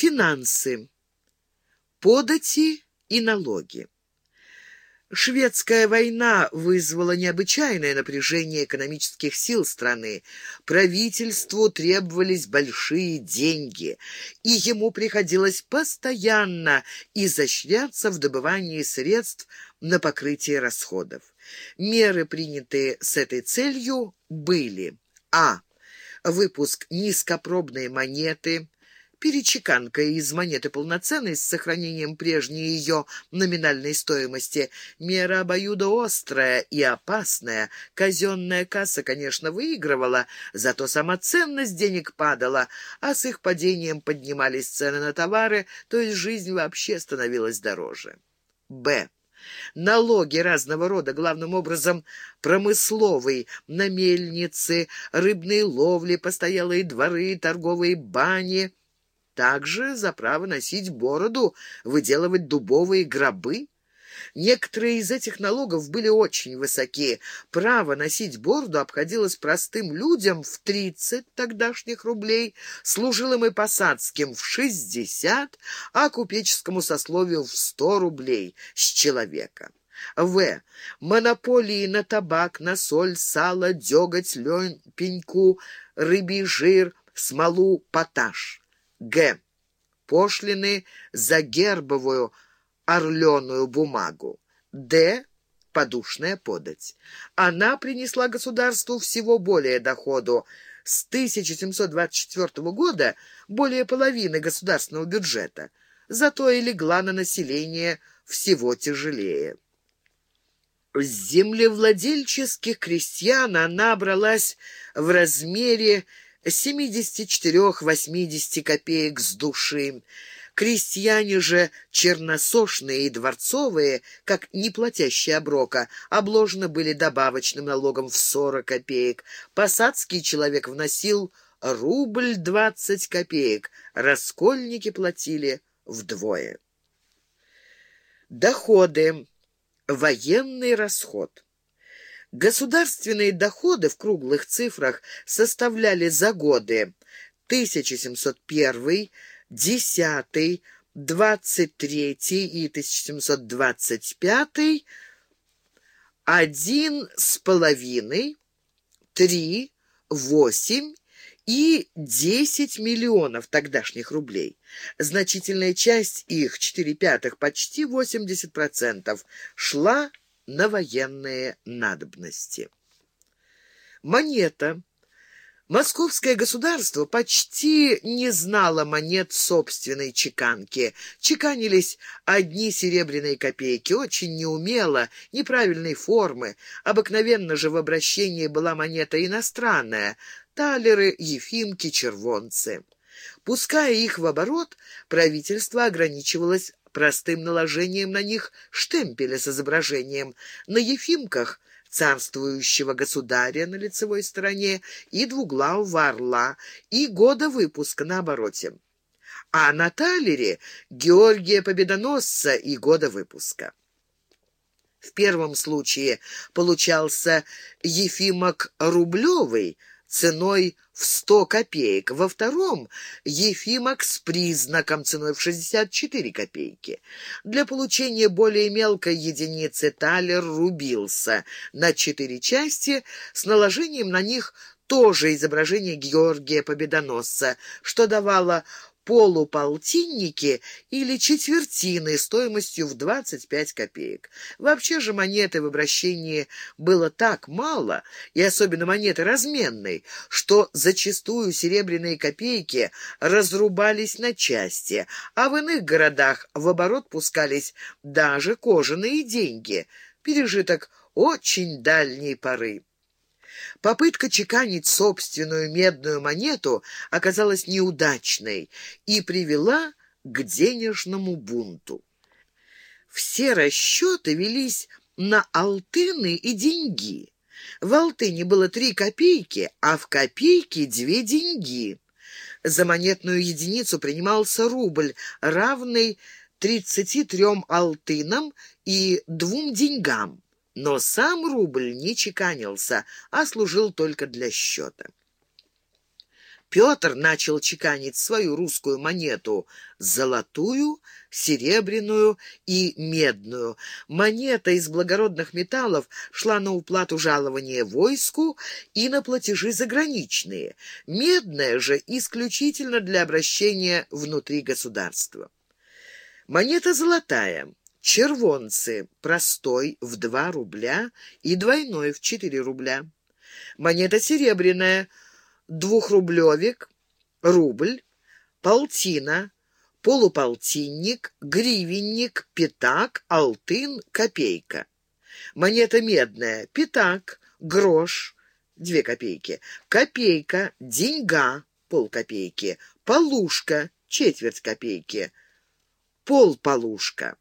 Финансы. Подати и налоги. Шведская война вызвала необычайное напряжение экономических сил страны. Правительству требовались большие деньги, и ему приходилось постоянно изощряться в добывании средств на покрытие расходов. Меры, принятые с этой целью, были а. Выпуск низкопробной монеты, перечеканка из монеты полноценной с сохранением прежней ее номинальной стоимости. Мера обоюдоострая и опасная. Казенная касса, конечно, выигрывала, зато сама ценность денег падала, а с их падением поднимались цены на товары, то есть жизнь вообще становилась дороже. Б. Налоги разного рода, главным образом промысловый, на мельницы, рыбные ловли, постоялые дворы, торговые бани — также за право носить бороду, выделывать дубовые гробы. Некоторые из этих налогов были очень высоки. Право носить бороду обходилось простым людям в 30 тогдашних рублей, служилым и посадским в 60, а купеческому сословию в 100 рублей с человека. В. Монополии на табак, на соль, сало, деготь, лень, пеньку, рыбий жир, смолу, поташ. Г. Пошлины за гербовую орленую бумагу. Д. Подушная подать. Она принесла государству всего более доходу. С 1724 года более половины государственного бюджета. Зато и легла на население всего тяжелее. С землевладельческих крестьян она бралась в размере 74-80 копеек с души. Крестьяне же черносошные и дворцовые, как неплатящие оброка, обложены были добавочным налогом в 40 копеек. Посадский человек вносил рубль 20 копеек, раскольники платили вдвое. Доходы. Военный расход. Государственные доходы в круглых цифрах составляли за годы 1701, 10, 23 и 1725 один с половиной, три, восемь и десять миллионов тогдашних рублей. Значительная часть их, четыре пятых, почти восемьдесят процентов, шла на военные надобности. Монета. Московское государство почти не знало монет собственной чеканки. Чеканились одни серебряные копейки, очень неумело, неправильной формы. Обыкновенно же в обращении была монета иностранная — талеры, ефимки, червонцы. Пуская их в оборот, правительство ограничивалось простым наложением на них штемпеля с изображением. На ефимках царствующего государя на лицевой стороне и двуглавого орла, и года выпуска на обороте. А на талере Георгия Победоносца и года выпуска. В первом случае получался Ефимок Рублевый ценой в сто копеек, во втором — Ефимок с признаком ценой в шестьдесят четыре копейки. Для получения более мелкой единицы талер рубился на четыре части с наложением на них тоже изображение Георгия Победоносца, что давало полуполтинники или четвертины стоимостью в 25 копеек. Вообще же монеты в обращении было так мало, и особенно монеты разменной, что зачастую серебряные копейки разрубались на части, а в иных городах в оборот пускались даже кожаные деньги, пережиток очень дальней поры. Попытка чеканить собственную медную монету оказалась неудачной и привела к денежному бунту. Все расчеты велись на алтыны и деньги. В алтыне было три копейки, а в копейке две деньги. За монетную единицу принимался рубль, равный тридцати трем алтынам и двум деньгам но сам рубль не чеканился, а служил только для счета. Петр начал чеканить свою русскую монету — золотую, серебряную и медную. Монета из благородных металлов шла на уплату жалования войску и на платежи заграничные. Медная же исключительно для обращения внутри государства. Монета золотая. Червонцы простой в 2 рубля и двойной в 4 рубля. Монета серебряная, двухрублевик, рубль, полтина, полуполтинник, гривенник, пятак, алтын, копейка. Монета медная, пятак, грош, две копейки, копейка, деньга, полкопейки, полушка, четверть копейки, полполушка.